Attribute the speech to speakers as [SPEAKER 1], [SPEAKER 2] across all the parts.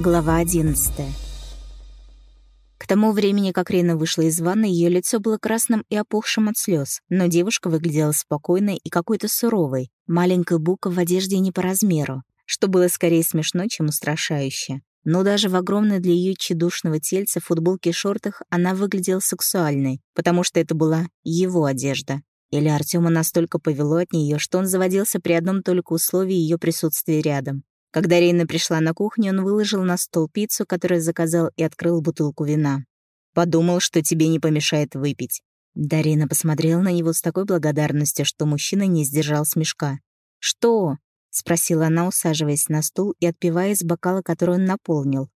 [SPEAKER 1] Глава 11 К тому времени, как Рина вышла из ванны, ее лицо было красным и опухшим от слез, но девушка выглядела спокойной и какой-то суровой, маленькая бука в одежде не по размеру, что было скорее смешно, чем устрашающе. Но даже в огромной для ее тщедушного тельца футболке и шортах она выглядела сексуальной, потому что это была его одежда. Или Артема настолько повело от нее, что он заводился при одном только условии ее присутствия рядом. Когда Рейна пришла на кухню, он выложил на стол пиццу, которую заказал, и открыл бутылку вина. «Подумал, что тебе не помешает выпить». Дарина посмотрела на него с такой благодарностью, что мужчина не сдержал смешка. «Что?» — спросила она, усаживаясь на стул и отпивая из бокала, который он наполнил.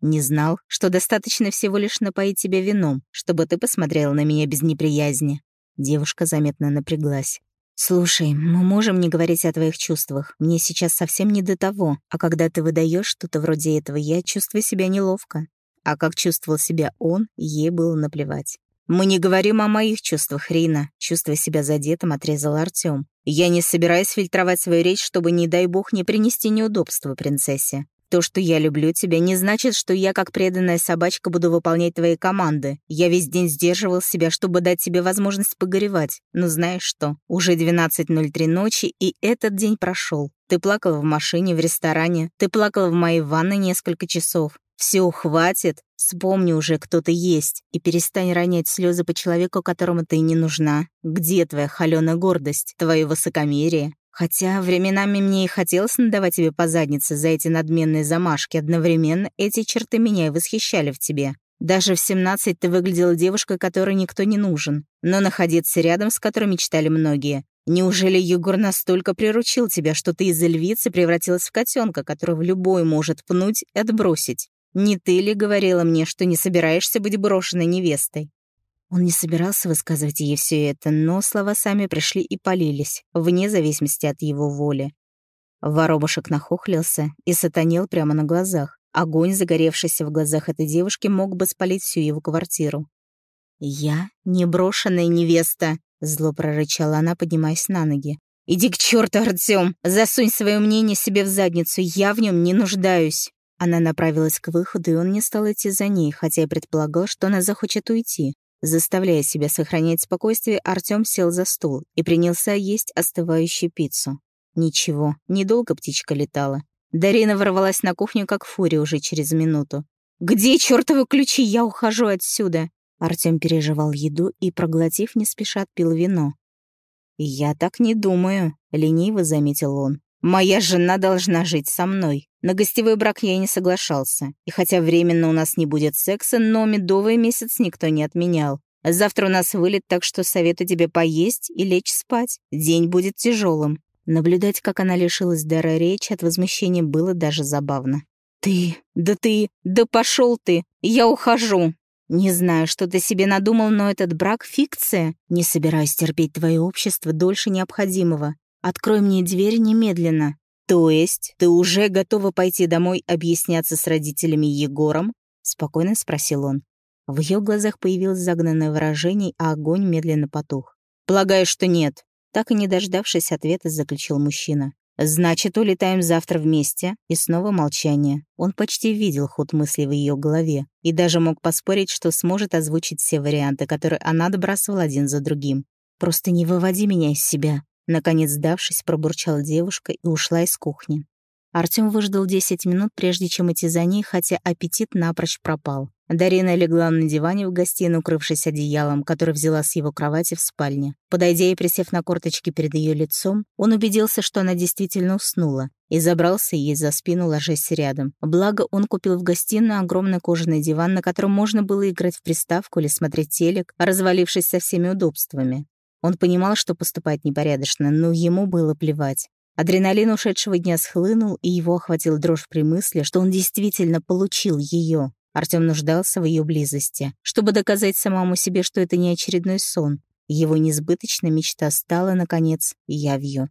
[SPEAKER 1] «Не знал, что достаточно всего лишь напоить тебя вином, чтобы ты посмотрела на меня без неприязни». Девушка заметно напряглась. «Слушай, мы можем не говорить о твоих чувствах. Мне сейчас совсем не до того. А когда ты выдаешь что-то вроде этого, я чувствую себя неловко». А как чувствовал себя он, ей было наплевать. «Мы не говорим о моих чувствах, Рина», — чувствуя себя задетым, отрезал Артём. «Я не собираюсь фильтровать свою речь, чтобы, не дай бог, не принести неудобства принцессе. То, что я люблю тебя, не значит, что я, как преданная собачка, буду выполнять твои команды. Я весь день сдерживал себя, чтобы дать тебе возможность погоревать. Но знаешь что? Уже 12.03 ночи, и этот день прошел. Ты плакала в машине, в ресторане. Ты плакала в моей ванной несколько часов. Все, хватит. Вспомни уже, кто ты есть, и перестань ронять слезы по человеку, которому ты не нужна. Где твоя холёная гордость, твое высокомерие? Хотя временами мне и хотелось надавать тебе по заднице за эти надменные замашки, одновременно эти черты меня и восхищали в тебе. Даже в 17 ты выглядела девушкой, которой никто не нужен, но находиться рядом с которой мечтали многие. Неужели Егор настолько приручил тебя, что ты из львицы превратилась в котенка, которого любой может пнуть и отбросить? Не ты ли говорила мне, что не собираешься быть брошенной невестой? Он не собирался высказывать ей все это, но слова сами пришли и полились, вне зависимости от его воли. Воробушек нахохлился и сатанел прямо на глазах. Огонь, загоревшийся в глазах этой девушки, мог бы спалить всю его квартиру. «Я не брошенная невеста», — зло прорычала она, поднимаясь на ноги. «Иди к черту, Артём! Засунь свое мнение себе в задницу, я в нем не нуждаюсь!» Она направилась к выходу, и он не стал идти за ней, хотя и предполагал, что она захочет уйти. Заставляя себя сохранять спокойствие, Артём сел за стол и принялся есть остывающую пиццу. Ничего, недолго птичка летала. Дарина ворвалась на кухню, как фурия, уже через минуту. «Где чёртовы ключи? Я ухожу отсюда!» Артём переживал еду и, проглотив, не спеша отпил вино. «Я так не думаю», — лениво заметил он. «Моя жена должна жить со мной. На гостевой брак я не соглашался. И хотя временно у нас не будет секса, но медовый месяц никто не отменял. Завтра у нас вылет, так что советую тебе поесть и лечь спать. День будет тяжелым. Наблюдать, как она лишилась дара речи от возмущения, было даже забавно. «Ты, да ты, да пошел ты! Я ухожу!» «Не знаю, что ты себе надумал, но этот брак — фикция. Не собираюсь терпеть твое общество дольше необходимого. Открой мне дверь немедленно. То есть ты уже готова пойти домой объясняться с родителями Егором? Спокойно спросил он. В ее глазах появилось загнанное выражение, а огонь медленно потух. «Полагаю, что нет», — так и не дождавшись ответа, заключил мужчина. «Значит, улетаем завтра вместе». И снова молчание. Он почти видел ход мыслей в ее голове и даже мог поспорить, что сможет озвучить все варианты, которые она добрасывала один за другим. «Просто не выводи меня из себя», Наконец, сдавшись, пробурчала девушка и ушла из кухни. Артём выждал 10 минут, прежде чем идти за ней, хотя аппетит напрочь пропал. Дарина легла на диване в гостиной, укрывшись одеялом, который взяла с его кровати в спальне. Подойдя и присев на корточки перед ее лицом, он убедился, что она действительно уснула, и забрался ей за спину, ложась рядом. Благо, он купил в гостиную огромный кожаный диван, на котором можно было играть в приставку или смотреть телек, развалившись со всеми удобствами. Он понимал, что поступает непорядочно, но ему было плевать. Адреналин ушедшего дня схлынул, и его охватил дрожь при мысли, что он действительно получил ее. Артём нуждался в ее близости, чтобы доказать самому себе, что это не очередной сон. Его несбыточная мечта стала, наконец, явью.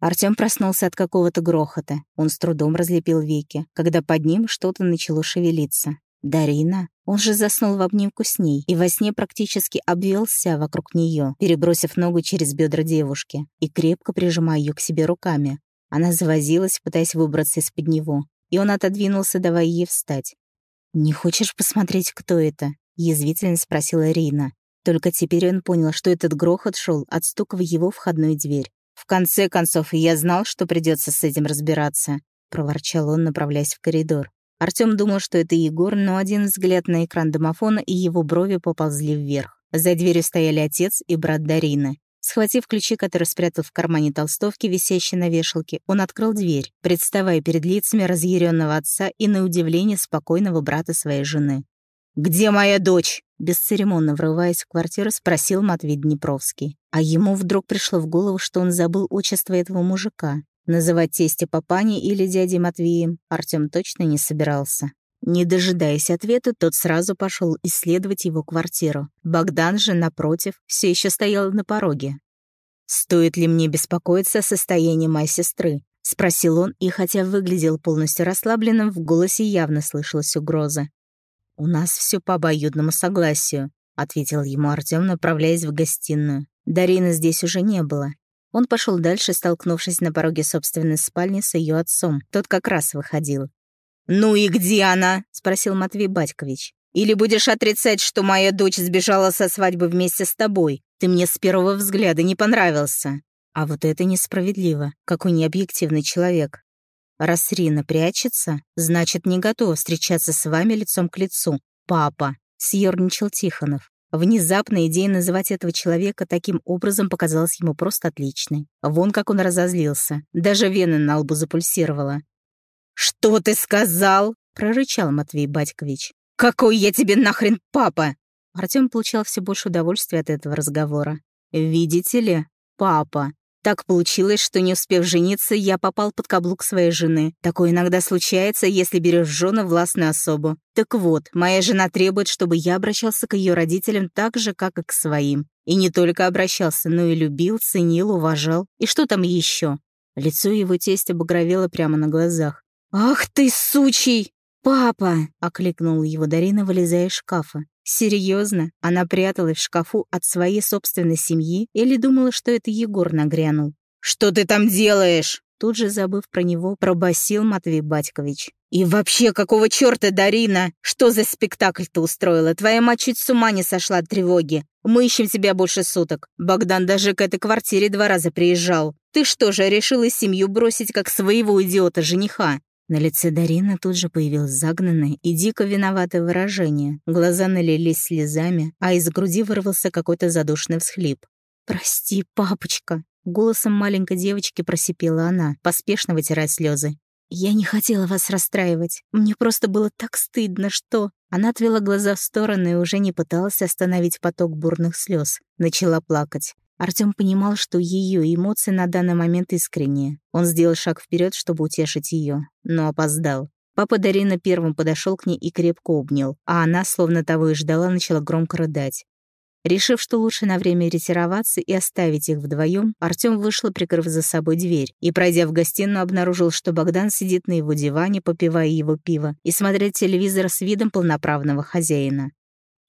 [SPEAKER 1] Артём проснулся от какого-то грохота. Он с трудом разлепил веки, когда под ним что-то начало шевелиться. Дарина? Он же заснул в обнимку с ней и во сне практически обвелся вокруг нее, перебросив ногу через бедра девушки и крепко прижимая ее к себе руками. Она завозилась, пытаясь выбраться из-под него, и он отодвинулся, давая ей встать. «Не хочешь посмотреть, кто это?» — язвительно спросила Рина. Только теперь он понял, что этот грохот шел от стука в его входную дверь. «В конце концов, я знал, что придется с этим разбираться», — проворчал он, направляясь в коридор. Артём думал, что это Егор, но один взгляд на экран домофона, и его брови поползли вверх. За дверью стояли отец и брат Дарины. Схватив ключи, которые спрятал в кармане толстовки, висящей на вешалке, он открыл дверь, представая перед лицами разъяренного отца и, на удивление, спокойного брата своей жены. «Где моя дочь?» Бесцеремонно врываясь в квартиру, спросил Матвей Днепровский. А ему вдруг пришло в голову, что он забыл отчество этого мужика. Называть тесте папани или дядей Матвеем Артём точно не собирался. Не дожидаясь ответа, тот сразу пошел исследовать его квартиру. Богдан же, напротив, все еще стоял на пороге. «Стоит ли мне беспокоиться о состоянии моей сестры?» — спросил он, и хотя выглядел полностью расслабленным, в голосе явно слышалась угроза. «У нас все по обоюдному согласию», — ответил ему Артём, направляясь в гостиную. Дарины здесь уже не было. Он пошел дальше, столкнувшись на пороге собственной спальни с ее отцом. Тот как раз выходил. «Ну и где она?» — спросил Матвей Батькович. «Или будешь отрицать, что моя дочь сбежала со свадьбы вместе с тобой? Ты мне с первого взгляда не понравился». А вот это несправедливо. Какой необъективный человек. Раз Рина прячется, значит, не готова встречаться с вами лицом к лицу. Папа, съерничал Тихонов. Внезапно идея называть этого человека таким образом показалась ему просто отличной. Вон как он разозлился. Даже вена на лбу запульсировала. «Что ты сказал?» — прорычал Матвей Батькович. «Какой я тебе нахрен папа?» Артём получал все больше удовольствия от этого разговора. «Видите ли, папа. Так получилось, что не успев жениться, я попал под каблук своей жены. Такое иногда случается, если берешь в жены властную особу. Так вот, моя жена требует, чтобы я обращался к ее родителям так же, как и к своим. И не только обращался, но и любил, ценил, уважал. И что там еще? Лицо его тестя багровело прямо на глазах. «Ах ты, сучий! Папа!» — окликнула его Дарина, вылезая из шкафа. Серьезно? Она пряталась в шкафу от своей собственной семьи или думала, что это Егор нагрянул? «Что ты там делаешь?» Тут же, забыв про него, пробасил Матвей Батькович. «И вообще, какого черта, Дарина? Что за спектакль ты устроила? Твоя мать чуть с ума не сошла от тревоги. Мы ищем тебя больше суток. Богдан даже к этой квартире два раза приезжал. Ты что же, решила семью бросить, как своего идиота-жениха? На лице Дарины тут же появилось загнанное и дико виноватое выражение. Глаза налились слезами, а из груди вырвался какой-то задушный всхлип. «Прости, папочка!» Голосом маленькой девочки просипела она, поспешно вытирая слезы. «Я не хотела вас расстраивать. Мне просто было так стыдно, что...» Она отвела глаза в стороны и уже не пыталась остановить поток бурных слез. Начала плакать. Артём понимал, что ее эмоции на данный момент искренние. Он сделал шаг вперед, чтобы утешить ее, но опоздал. Папа Дарина первым подошел к ней и крепко обнял, а она, словно того и ждала, начала громко рыдать. Решив, что лучше на время ретироваться и оставить их вдвоем, Артём вышел, прикрыв за собой дверь, и, пройдя в гостиную, обнаружил, что Богдан сидит на его диване, попивая его пиво, и смотрит телевизор с видом полноправного хозяина.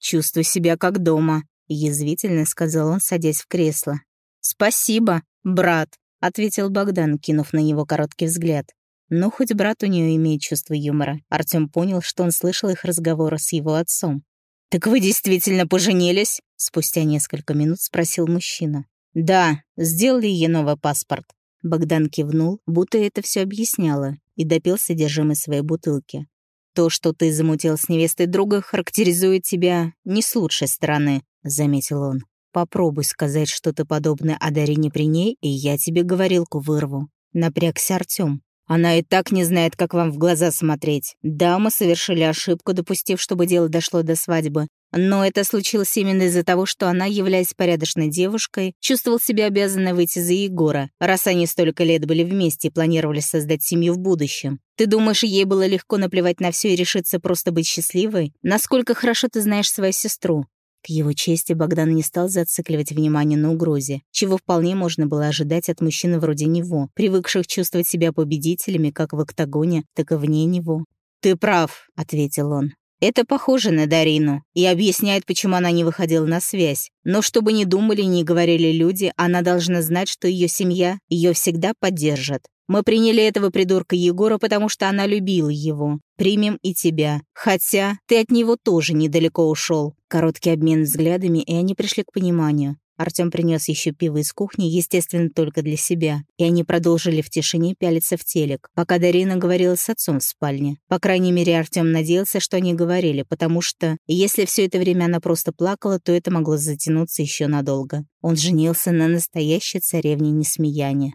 [SPEAKER 1] «Чувствую себя как дома», — язвительно сказал он, садясь в кресло. «Спасибо, брат», — ответил Богдан, кинув на него короткий взгляд. Но хоть брат у нее имеет чувство юмора, Артём понял, что он слышал их разговоры с его отцом. «Так вы действительно поженились?» — спустя несколько минут спросил мужчина. «Да, сделали ей новый паспорт». Богдан кивнул, будто это все объясняло, и допил содержимое своей бутылки. То, что ты замутил с невестой друга, характеризует тебя не с лучшей стороны», — заметил он. «Попробуй сказать что-то подобное о Дарине при ней, и я тебе говорилку вырву». Напрягся Артём. Она и так не знает, как вам в глаза смотреть. Да, мы совершили ошибку, допустив, чтобы дело дошло до свадьбы. Но это случилось именно из-за того, что она, являясь порядочной девушкой, чувствовала себя обязанной выйти за Егора, раз они столько лет были вместе и планировали создать семью в будущем. Ты думаешь, ей было легко наплевать на все и решиться просто быть счастливой? Насколько хорошо ты знаешь свою сестру? К его чести Богдан не стал зацикливать внимание на угрозе, чего вполне можно было ожидать от мужчин вроде него, привыкших чувствовать себя победителями как в октагоне, так и вне него. «Ты прав», — ответил он. Это похоже на Дарину и объясняет, почему она не выходила на связь. Но чтобы не думали, не говорили люди, она должна знать, что ее семья ее всегда поддержит. Мы приняли этого придурка Егора, потому что она любила его. Примем и тебя. Хотя ты от него тоже недалеко ушел. Короткий обмен взглядами, и они пришли к пониманию. Артём принес еще пиво из кухни, естественно, только для себя. И они продолжили в тишине пялиться в телек, пока Дарина говорила с отцом в спальне. По крайней мере, Артём надеялся, что они говорили, потому что, если все это время она просто плакала, то это могло затянуться еще надолго. Он женился на настоящей царевне Несмеяне.